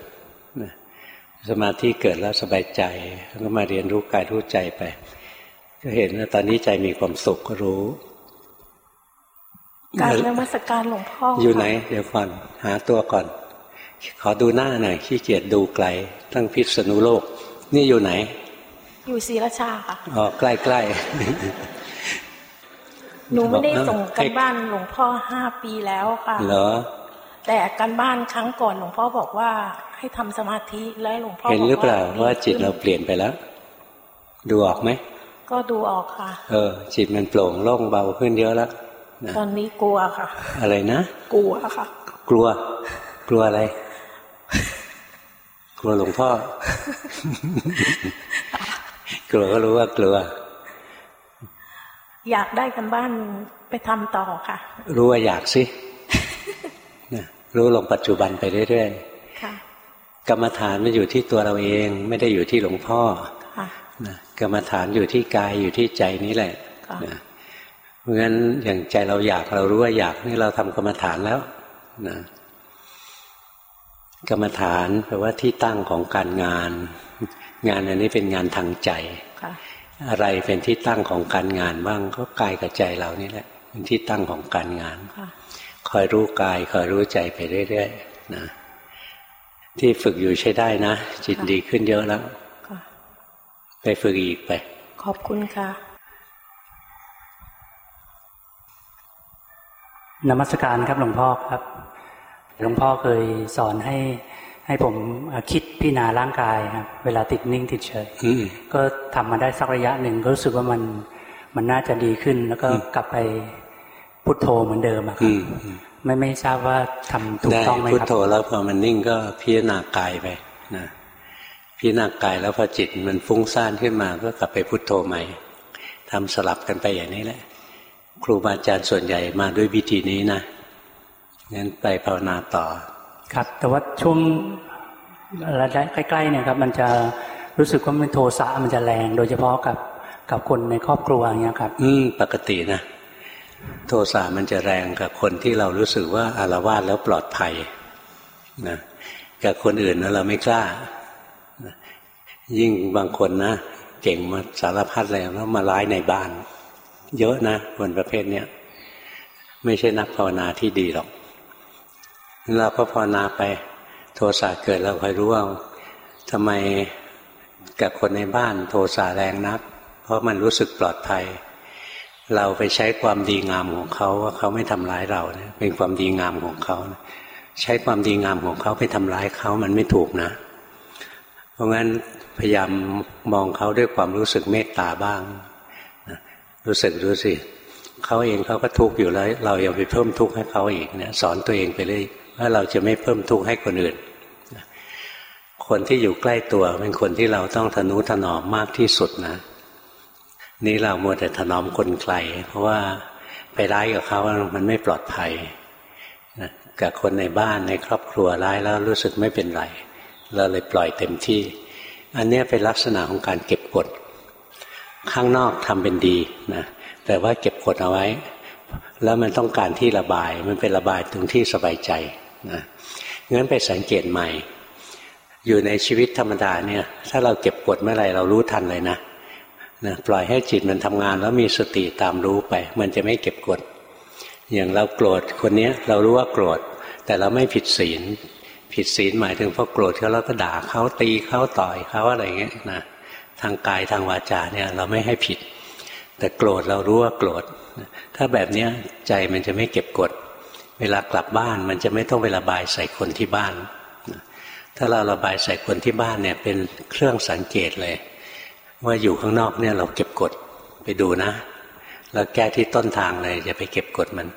สมาธิเกิดแล้วสบายใจก็มาเรียนรู้กายรู้ใจไป ก็เห็นว่าตอนนี้ใจมีความสุขก็รู้การนมัสการหลวงพ่ออยู่ไหน เดี๋ยวก่อนหาตัวก่อน ขอดูหน้าหน่อยขี้เกียจดูไกล ตั้งพิษณุโลก นี่อยู่ไหน อยู่ศรีราชาค่ะอ๋อใกล้ใกล้หนูไม่ได้ส่งกันบ้านหลวงพ่อห้าปีแล้วค่ะเหรอแต่กันบ้านครั้งก่อนหลวงพ่อบอกว่า ให้ทำสมาธิแล้วหลวงพ่อเห็นหรือเปล่าว่าจิตเราเปลี่ยนไปแล้ว ดูออกไหมก็ดูออกค่ะ เออ จิตมันโปร่งโล่งเบาขึ้นเยอะแล้วตอนนี้กลัวค่ะ อะไรนะกลัวค่ะ กลัว กลัวอะไร กลัวหลวงพ่อ กลัวก็รู้ว่ากลัว อยากได้กันบ้านไปทำต่อค่ะ รู้ว่าอยากสิรู้ลงปัจจุบันไปเรื่อยๆ กรรมฐานมันอยู่ที่ตัวเราเองไม่ได้อยู่ที่หลวงพ่อนะกรรมฐานอยู่ที่กายอยู่ที่ใจนี้แหละนะเพราะงั้นอย่างใจเราอยากเรารู้ว่าอยากนี่เราทำกรรมฐานแล้วนะกรรมฐานแปลว่าที่ตั้งของการงาน งานอันนี้เป็นงานทางใจอะไรเป็นที่ตั้งของการงานบ้างก็กายกับใจเรานี่แหละเป็นที่ตั้งของการงานคอยรู้กายคอยรู้ใจไปเรื่อยๆนะ ที่ฝึกอยู่ใช้ได้นะ จิตดีขึ้นเยอะแล้วไปฝึกอีกไป ขอบคุณค่ะนมัสการครับหลวงพ่อครับ หลวงพ่อเคยสอนให้ให้ผมคิดพิจารณาร่างกายครับเวลาติดนิ่งติดเฉยก็ทำมาได้สักระยะหนึ่งก็รู้สึกว่ามันมันน่าจะดีขึ้น แล้วก็กลับไปพุทโธเหมือนเดิมครับ ไม่ไม่ทราบว่าทำถูกต้องไหมครับพุทโธแล้วพอมันนิ่งก็พิจารณากายไปนะพิจารณากายแล้วพอจิตมันฟุ้งซ่านขึ้นมาก็กลับไปพุทโธใหม่ทำสลับกันไปอย่างนี้แหละ ครูบาอาจารย์ส่วนใหญ่มาด้วยวิธีนี้นะงั้นไปภาวนาต่อ ครับ แต่ว่าช่วงระยะใกล้ๆเนี่ยครับ มันจะรู้สึกว่ามันโทสะมันจะแรง โดยเฉพาะกับกับคนในครอบครัวอย่างเงี้ยครับ อืมปกตินะ โทสะมันจะแรงกับคนที่เรารู้สึกว่าอารวาสแล้วปลอดภัยนะกับคนอื่นนะเราไม่กล้านะยิ่งบางคนนะเก่งมาสารพัดแล้วแล้วมาร้ายในบ้าน เยอะนะคนประเภทเนี้ยไม่ใช่นักภาวนาที่ดีหรอกเราก็ภาวนาไป โทสะเกิดเราคอยรู้ว่าทำไมกับคนในบ้านโทสะแรงนัก เพราะมันรู้สึกปลอดภัย เราไปใช้ความดีงามของเขาว่าเขาไม่ทำร้ายเราเนี่ยเป็นความดีงามของเขา ใช้ความดีงามของเขาไปทำร้ายเขามันไม่ถูกนะ เพราะงั้นพยายามมองเขาด้วยความรู้สึกเมตตาบ้าง รู้สึกรู้สิเขาเองเขาก็ทุกข์อยู่แล้ว เราอย่าไปเพิ่มทุกข์ให้เขาอีกเนี่ยสอนตัวเองไปเลยว่าเราจะไม่เพิ่มทุกข์ให้คนอื่น คนที่อยู่ใกล้ตัวเป็นคนที่เราต้องทนุถนอมมากที่สุดนะ นี่เรามัวแต่ถนอมคนไกลเพราะว่าไปร้ายกับเขามันไม่ปลอดภัยนะกับคนในบ้านในครอบครัวร้ายแล้วรู้สึกไม่เป็นไร เราเลยปล่อยเต็มที่ อันนี้เป็นลักษณะของการเก็บกด ข้างนอกทำเป็นดีนะแต่ว่าเก็บกดเอาไว้ แล้วมันต้องการที่ระบาย มันเป็นระบายตรงที่สบายใจนะงั้นไปสังเกตใหม่ อยู่ในชีวิตธรรมดาเนี่ย ถ้าเราเก็บกดเมื่อไรเรารู้ทันเลยนะ นะปล่อยให้จิตมันทำงาน แล้วมีสติตามรู้ไป มันจะไม่เก็บกด อย่างเราโกรธคนนี้เรารู้ว่าโกรธ แต่เราไม่ผิดศีล ผิดศีลหมายถึงพอโกรธเขาแล้วก็ด่าเขาตีเขาต่อยเขาอะไรเงี้ยนะทางกายทางวาจาเนี่ยเราไม่ให้ผิด แต่โกรธเรารู้ว่าโกรธ ถ้าแบบนี้ใจมันจะไม่เก็บกด เวลากลับบ้านมันจะไม่ต้องไประบายใส่คนที่บ้าน ถ้าเราระบายใส่คนที่บ้านเนี่ยเป็นเครื่องสังเกตเลย ว่าอยู่ข้างนอกเนี่ยเราเก็บกดไปดูนะ แล้วแก้ที่ต้นทางเลยจะไปเก็บกดมัน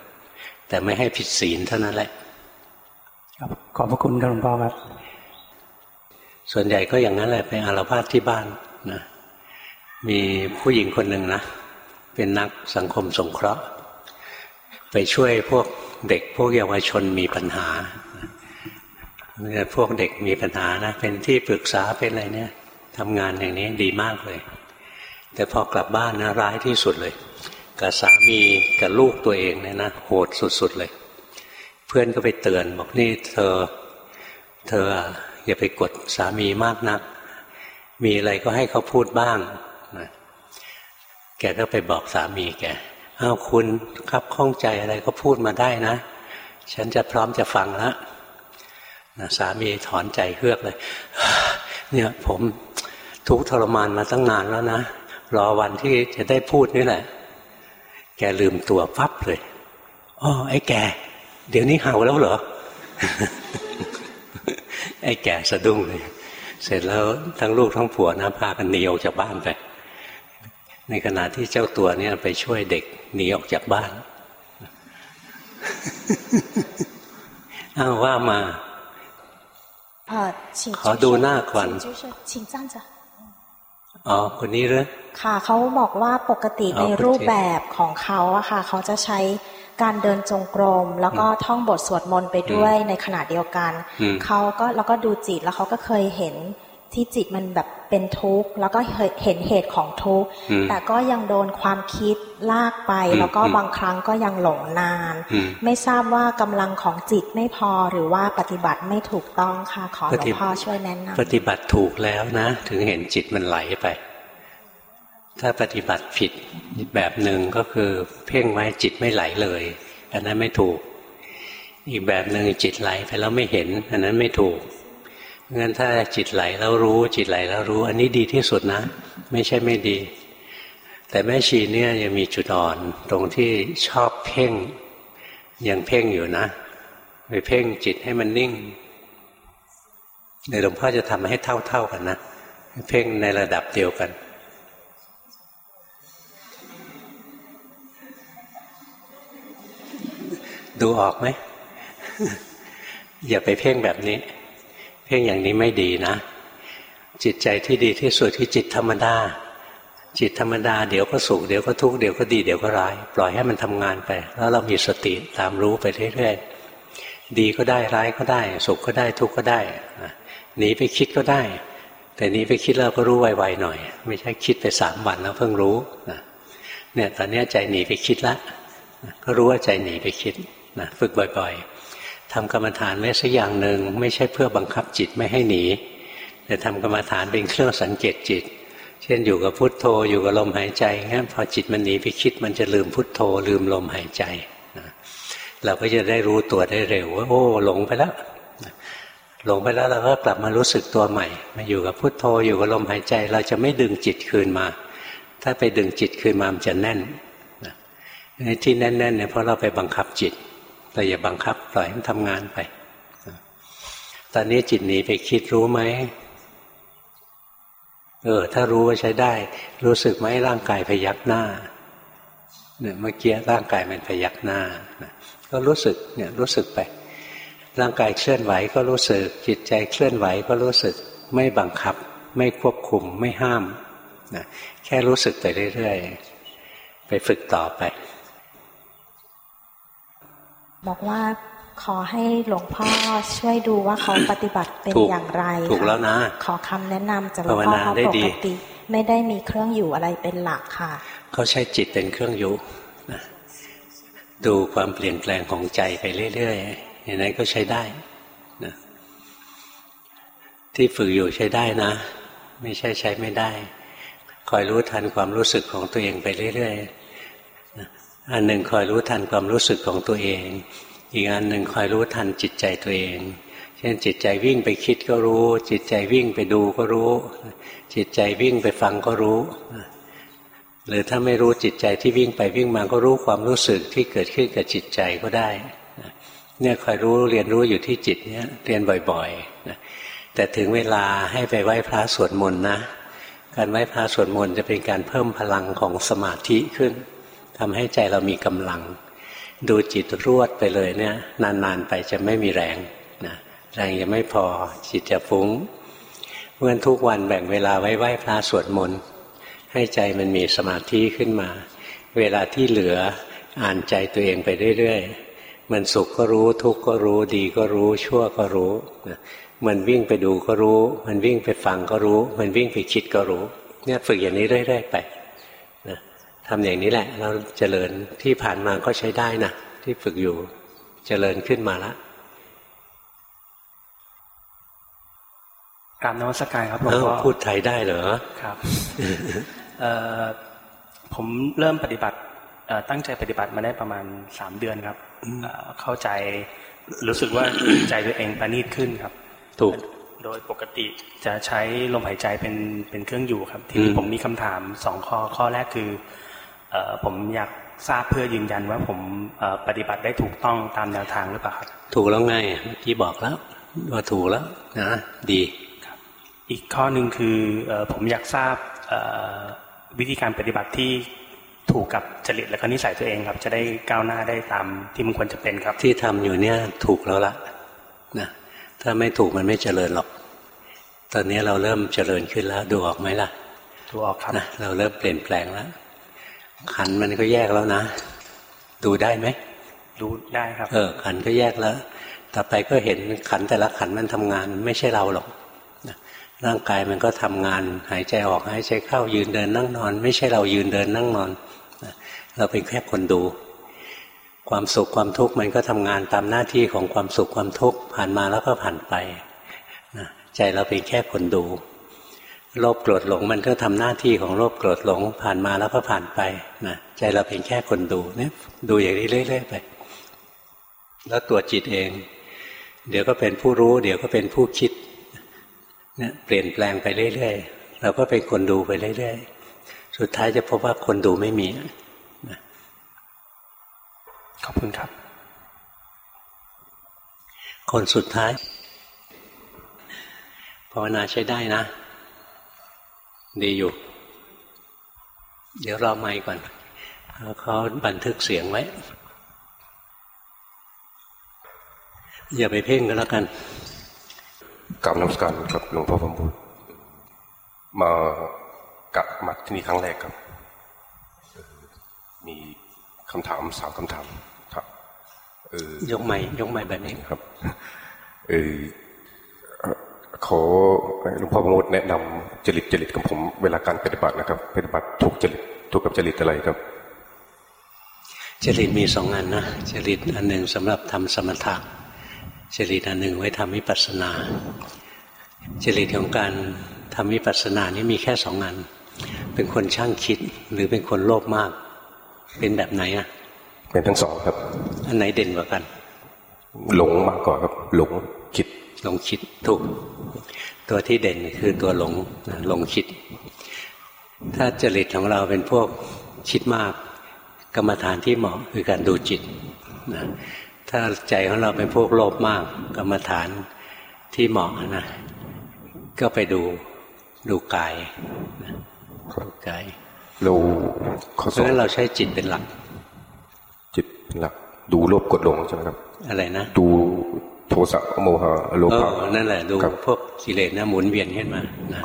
แต่ไม่ให้ผิดศีลเท่านั้นแหละครับขอบพระคุณครับหลวงพ่อครับ ส่วนใหญ่ก็อย่างนั้นแหละไปอารวาสที่บ้านนะมีผู้หญิงคนหนึ่งนะ เป็นนักสังคมสงเคราะห์ ไปช่วยพวกเด็กพวกเยาวชนมีปัญหาพวกเด็กมีปัญหานะ เป็นที่ปรึกษาเป็นอะไรเนี่ย ทำงานอย่างนี้ดีมากเลย แต่พอกลับบ้านนะร้ายที่สุดเลย กับสามีกับลูกตัวเองเนี่ยนะโหดสุดๆเลย เพื่อนก็ไปเตือนบอกนี่เธอ เธออย่าไปกดสามีมากนัก มีอะไรก็ให้เขาพูดบ้างนะแกก็ไปบอกสามีแกอ้าวคุณครับข้องใจอะไรก็พูดมาได้นะ ฉันจะพร้อมจะฟังแล้วนะสามีถอนใจเฮือกเลย เนี่ยผม ทุกทรมานมาตั้งนานแล้วนะ รอวันที่จะได้พูดนี่แหละ แกลืมตัวปั๊บเลยอ๋อไอ้แก เดี๋ยวนี้เห่าแล้วเหรอ ไอ้แกสะดุ้งเลย เสร็จแล้วทั้งลูกทั้งผัวนะพากันหนีออกจากบ้านไป ในขณะที่เจ้าตัวเนี่ยไปช่วยเด็กหนีออกจากบ้านอ้าวว่ามาขอดูหน้าก่อน อ๋อคนนี้หรือค่ะเขาบอกว่าปกติในรูปแบบของเขาอะค่ะ เขาจะใช้การเดินจงกรม แล้วก็ท่องบทสวดมนต์ไปด้วยในขณะเดียวกันเขาก็แล้วก็ดูจิตแล้วเขาก็เคยเห็น ที่จิตมันแบบเป็นทุกข์แล้วก็เห็นเหตุของทุกข์แต่ก็ยังโดนความคิดลากไป แล้วก็บางครั้งก็ยังหลงนาน ไม่ทราบว่ากำลังของจิตไม่พอหรือว่าปฏิบัติไม่ถูกต้องค่ะขอหลวงพ่อช่วยแนะนำปฏิบัติถูกแล้วนะ ถึงเห็นจิตมันไหลไป ถ้าปฏิบัติผิดแบบหนึ่งก็คือ เพ่งไว้จิตไม่ไหลเลย อันนั้นไม่ถูก อีกแบบหนึ่งจิตไหลไปแล้วไม่เห็น อันนั้นไม่ถูก งั้นถ้าจิตไหลแล้วรู้ จิตไหลแล้วรู้ อันนี้ดีที่สุดนะ ไม่ใช่ไม่ดี แต่แม่ชีเนี่ยยังมีจุดอ่อน ตรงที่ชอบเพ่ง ยังเพ่งอยู่นะไปเพ่งจิตให้มันนิ่งเดี๋ยวหลวงพ่อจะทำให้เท่าๆกันนะเพ่งในระดับเดียวกันดูออกไหม อย่าไปเพ่งแบบนี้ พ่งอย่างนี้ไม่ดีนะ จิตใจที่ดีที่สุดคือจิตธรรมดา จิตธรรมดาเดี๋ยวก็สุขเดี๋ยวก็ทุกข์เดี๋ยวก็ดีเดี๋ยวก็ร้าย ปล่อยให้มันทำงานไป แล้วเรามีสติตามรู้ไปเรื่อยๆดีก็ได้ร้ายก็ได้ สุขก็ได้ทุกข์ก็ได้หนีไปคิดก็ได้ แต่นี้ไปคิดแล้วก็รู้ไวๆหน่อย ไม่ใช่คิดไปสามวันแล้วเพิ่งรู้เนี่ยตอนนี้ใจหนีไปคิดแล้วก็รู้ว่าใจหนีไปคิดนะฝึกบ่อย ๆ ทำกรรมฐานไว้สักอย่างหนึ่งไม่ใช่เพื่อบังคับจิตไม่ให้หนี แต่ทำกรรมฐานเป็นเครื่องสังเกตจิต เช่นอยู่กับพุทโธอยู่กับลมหายใจงั้นพอจิตมันหนีไปคิดมันจะลืมพุทโธลืมลมหายใจเราก็จะได้รู้ตัวได้เร็วว่าโอ้หลงไปแล้วหลงไปแล้วเราก็กลับมารู้สึกตัวใหม่ มาอยู่กับพุทโธอยู่กับลมหายใจ เราจะไม่ดึงจิตคืนมา ถ้าไปดึงจิตคืนมามันจะแน่นที่แน่นๆเนี่ยเพราะเราไปบังคับจิต เราอย่าบังคับปล่อยมันทำงานไป ตอนนี้จิตหนีไปคิดรู้ไหมเออ ถ้ารู้ว่าใช้ได้ รู้สึกไหมร่างกายพยักหน้าเนี่ยเมื่อกี้ร่างกายมันพยักหน้าก็รู้สึกเนี่ยรู้สึกไป ร่างกายเคลื่อนไหวก็รู้สึก จิตใจเคลื่อนไหวก็รู้สึก ไม่บังคับ ไม่ควบคุมไม่ห้ามนะแค่รู้สึกไปเรื่อยๆ ไปฝึกต่อไป บอกว่าขอให้หลวงพ่อช่วยดูว่าเขาปฏิบัติเป็นอย่างไร ถูกแล้วนะ ขอคำแนะนำจากหลวงพ่อเขาปกติไม่ได้มีเครื่องอยู่อะไรเป็นหลักค่ะ เขาใช้จิตเป็นเครื่องอยู่นะดูความเปลี่ยนแปลงของใจไปเรื่อยๆอย่างนั้นก็ใช้ได้นะที่ฝึกอยู่ใช้ได้นะ ไม่ใช่ใช้ไม่ได้ คอยรู้ทันความรู้สึกของตัวเองไปเรื่อยๆ อันหนึ่งคอยรู้ทันความรู้สึกของตัวเอง อีกอันหนึ่งคอยรู้ทันจิตใจตัวเอง เช่นจิตใจวิ่งไปคิดก็รู้ จิตใจวิ่งไปดูก็รู้ จิตใจวิ่งไปฟังก็รู้ หรือถ้าไม่รู้จิตใจที่วิ่งไปวิ่งมาก็รู้ความรู้สึกที่เกิดขึ้นกับจิตใจก็ได้เนี่ยคอยรู้เรียนรู้อยู่ที่จิตเนี่ยเรียนบ่อยๆแต่ถึงเวลาให้ไปไหว้พระสวดมนต์นะ การไหว้พระสวดมนต์จะเป็นการเพิ่มพลังของสมาธิขึ้น ทำให้ใจเรามีกำลัง ดูจิตรวดไปเลยเนี่ย นานๆไปจะไม่มีแรงนะแรงยังไม่พอจิตจะฟุ้งเมื่อทุกวันแบ่งเวลาไว้ไหว้พระสวดมนต์ให้ใจมันมีสมาธิขึ้นมา เวลาที่เหลืออ่านใจตัวเองไปเรื่อยๆมันสุขก็รู้ทุกข์ก็รู้ดีก็รู้ชั่วก็รู้มันวิ่งไปดูก็รู้ มันวิ่งไปฟังก็รู้ มันวิ่งไปคิดก็รู้ เนี่ยฝึกอย่างนี้เรื่อยๆไป ทำอย่างนี้แหละ เราเจริญที่ผ่านมาก็ใช้ได้นะที่ฝึกอยู่เจริญขึ้นมาแล้วกรารนวัตการครับหลวงพ่อพูดไทยได้เหรอครับผมเริ่มปฏิบัติตั้งใจปฏิบัติมาได้ประมาณสามเดือนครับเข้าใจรู้สึกว่าใจตัวเองประณีตขึ้นครับ ถูกโดยปกติจะใช้ลมหายใจเป็นเป็นเครื่องอยู่ครับ ทีนี้ผมมีคำถามสองข้อข้อแรกคือ ผมอยากทราบเพื่อยืนยันว่าผมปฏิบัติได้ถูกต้องตามแนวทางหรือเปล่าครับถูกแล้วไงเมื่อกี้บอกแล้วว่าถูกแล้วนะดีครับ อีกข้อหนึ่งคือผมอยากทราบวิธีการปฏิบัติที่ถูกกับจริตและก็นิสัยตัวเองครับ จะได้ก้าวหน้าได้ตามที่มันควรจะเป็นครับ ที่ทำอยู่เนี่ยถูกแล้วละนะถ้าไม่ถูกมันไม่เจริญหรอก ตอนนี้เราเริ่มเจริญขึ้นแล้วดูออกไหมล่ะดูออกครับนะเราเริ่มเปลี่ยนแปลงแล้ว ขันมันก็แยกแล้วนะ ดูได้ไหมดูได้ครับ เออ ขันก็แยกแล้ว ต่อไปก็เห็นขันแต่ละขันมันทำงานไม่ใช่เราหรอกร่างกายมันก็ทำงาน หายใจออกหายใจเข้ายืนเดินนั่งนอน ไม่ใช่เรายืนเดินนั่งนอนเราเป็นแค่คนดู ความสุขความทุกข์มันก็ทำงานตามหน้าที่ของความสุขความทุกข์ผ่านมาแล้วก็ผ่านไปใจเราเป็นแค่คนดู โลภโกรธหลงมันก็ทำหน้าที่ของโลภโกรธหลงผ่านมาแล้วก็ผ่านไปนะใจเราเป็นแค่คนดูเนี่ยดูอย่างนี้เรื่อยๆไป แล้วตัวจิตเอง เดี๋ยวก็เป็นผู้รู้ เดี๋ยวก็เป็นผู้คิดเนี่ยเปลี่ยนแปลงไปเรื่อยๆเราก็เป็นคนดูไปเรื่อยๆสุดท้ายจะพบว่าคนดูไม่มีนะขอบคุณครับ คนสุดท้ายภาวนาใช้ได้นะ ดีอยู่ เดี๋ยวรอไม่ก่อนเขาบันทึกเสียงไว้ อย่าไปเพ่งกันแล้วกันกลับนมัสการครับหลวงพ่อพมบุญมากลับมาที่นี่ครั้งแรกครับ มีคำถามสามคำถามครับยกใหม่ยกใหม่แบบนี้ครับเออ ขอหลวงพ่อประโมทแนะนำจริตจริตของผมเวลาการปฏิบัตินะครับ ปฏิบัติถูกจริตถูกกับจริตอะไรครับ จริตมีสองอันนะจริตอันหนึ่งสำหรับทำสมถะจริตอันหนึ่งไว้ทำวิปัสสนา จริตของการทำวิปัสสนานี่มีแค่สองอัน เป็นคนช่างคิดหรือเป็นคนโลภมาก เป็นแบบไหนอะเป็นทั้งสองครับ อันไหนเด่นกว่ากัน หลงมากกว่าครับ หลงคิด หลงคิดถูก ตัวที่เด่นคือตัวหลงหลงคิด ถ้าจริตของเราเป็นพวกคิดมาก กรรมฐานที่เหมาะคือการดูจิตนะถ้าใจของเราเป็นพวกโลภมาก กรรมฐานที่เหมาะนะก็ไปดูดูกายดูกายเราเพราะฉะนั้นเราใช้จิตเป็นหลัก จิตเป็นหลัก ดูโลภกดลงใช่ไหมครับ อะไรนะ ดู โทสะโมหะโลภะนั่นแหละดูพวกกิเลสนะหมุนเวียนขึ้นมานะ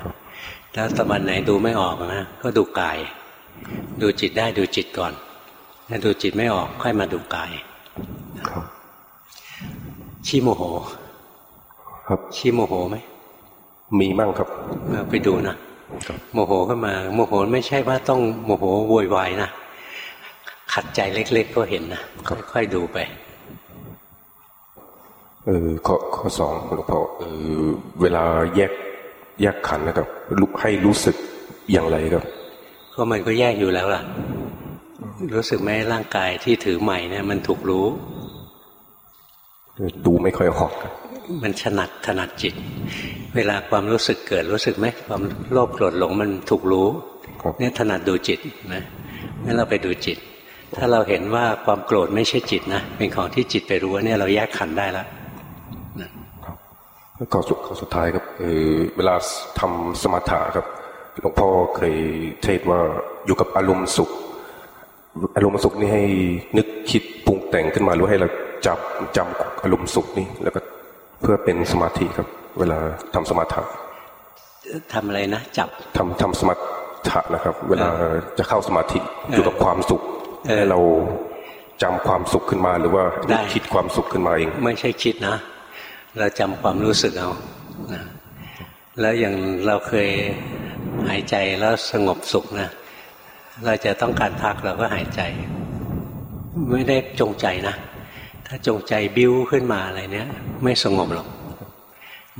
ถ้าตะวันไหนดูไม่ออกนะก็ดูกาย ดูจิตได้ดูจิตก่อนถ้าดูจิตไม่ออกค่อยมาดูกายชี้โมโห ครับชี้โมโหไหมมีมั่งครับไปดูนะโมโหขึ้นมา โมโหไม่ใช่ว่าต้องโมโหโวยวายนะขัดใจเล็ก ๆ ก็เห็นนะค่อยๆดูไป เออข้อข้อสองหลวงพ่อเออเวลาแยกแยกขันนะครับลุกให้รู้สึกอย่างไรครับก็มันก็แยกอยู่แล้วล่ะ รู้สึกไหมร่างกายที่ถือใหม่เนี่ยมันถูกรู้ดูไม่ค่อยออกมันถนัดถนัดจิต เวลาความรู้สึกเกิดรู้สึกไหมความโลภโกรธหลงมันถูกรู้เนี่ยถนัดดูจิตนะงั้นเราไปดูจิต ถ้าเราเห็นว่าความโกรธไม่ใช่จิตนะเป็นของที่จิตไปรู้เนี่ยเราแยกขันได้แล้ว ข้อสุดข้อสุดท้ายครับเออเวลาทำสมาธิครับหลวงพ่อเคยเทศว่าอยู่กับอารมณ์สุข อารมณ์สุขนี่ให้นึกคิดปรุงแต่งขึ้นมาหรือให้เราจับจำอารมณ์สุขนี่แล้วก็เพื่อเป็นสมาธิครับ เวลาทำสมาธิทำอะไรนะ จับทำทำสมาธินะครับ เวลาจะเข้าสมาธิอยู่กับความสุขให้เราจำความสุขขึ้นมาหรือว่าคิดความสุขขึ้นมาเอง ไม่ใช่คิดนะ เราจำความรู้สึกเอานะแล้วอย่างเราเคยหายใจแล้วสงบสุขนะ เราจะต้องการพักเราก็หายใจ ไม่ได้จงใจนะ ถ้าจงใจบิ้วขึ้นมาอะไรเนี้ย ไม่สงบหรอก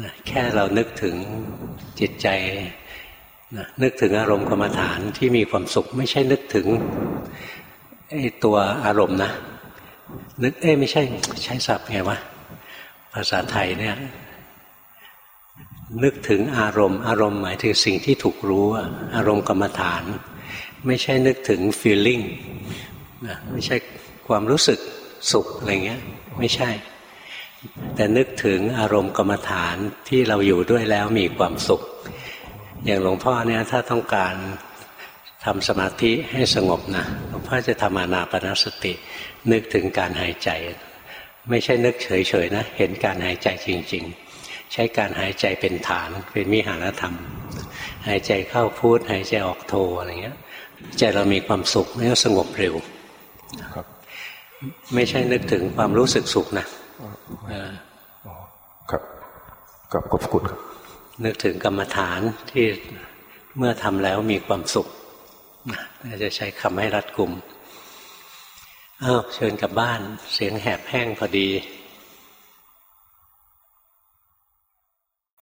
นะแค่เรานึกถึงจิตใจนะนึกถึงอารมณ์กรรมฐานที่มีความสุข ไม่ใช่นึกถึงไอ้ตัวอารมณ์นะ นึกเอ้ไม่ใช่ใช้ศัพท์ไงวะ ภาษาไทยเนี่ย นึกถึงอารมณ์ อารมณ์หมายถึงสิ่งที่ถูกรู้ อารมณ์กรรมฐาน ไม่ใช่นึกถึง feeling ไม่ใช่ความรู้สึกสุขอะไรเงี้ย ไม่ใช่ แต่นึกถึงอารมณ์กรรมฐานที่เราอยู่ด้วยแล้วมีความสุข อย่างหลวงพ่อเนี่ยถ้าต้องการทำสมาธิให้สงบนะหลวงพ่อจะทำอานาปนสติ นึกถึงการหายใจ ไม่ใช่นึกเฉยๆนะ เห็นการหายใจจริง ๆ ใช้การหายใจเป็นฐานเป็นมิหารธรรม หายใจเข้าพูดหายใจออกโทอะไรเงี้ย ใจเรามีความสุขแล้วสงบเร็วครับไม่ใช่นึกถึงความรู้สึกสุขนะครับกับขอบคุณครับ นึกถึงกรรมฐานที่เมื่อทำแล้วมีความสุขจะใช้คำให้รัดกุม อ้าวเชิญกลับบ้าน เสียงแหบแห้งพอดี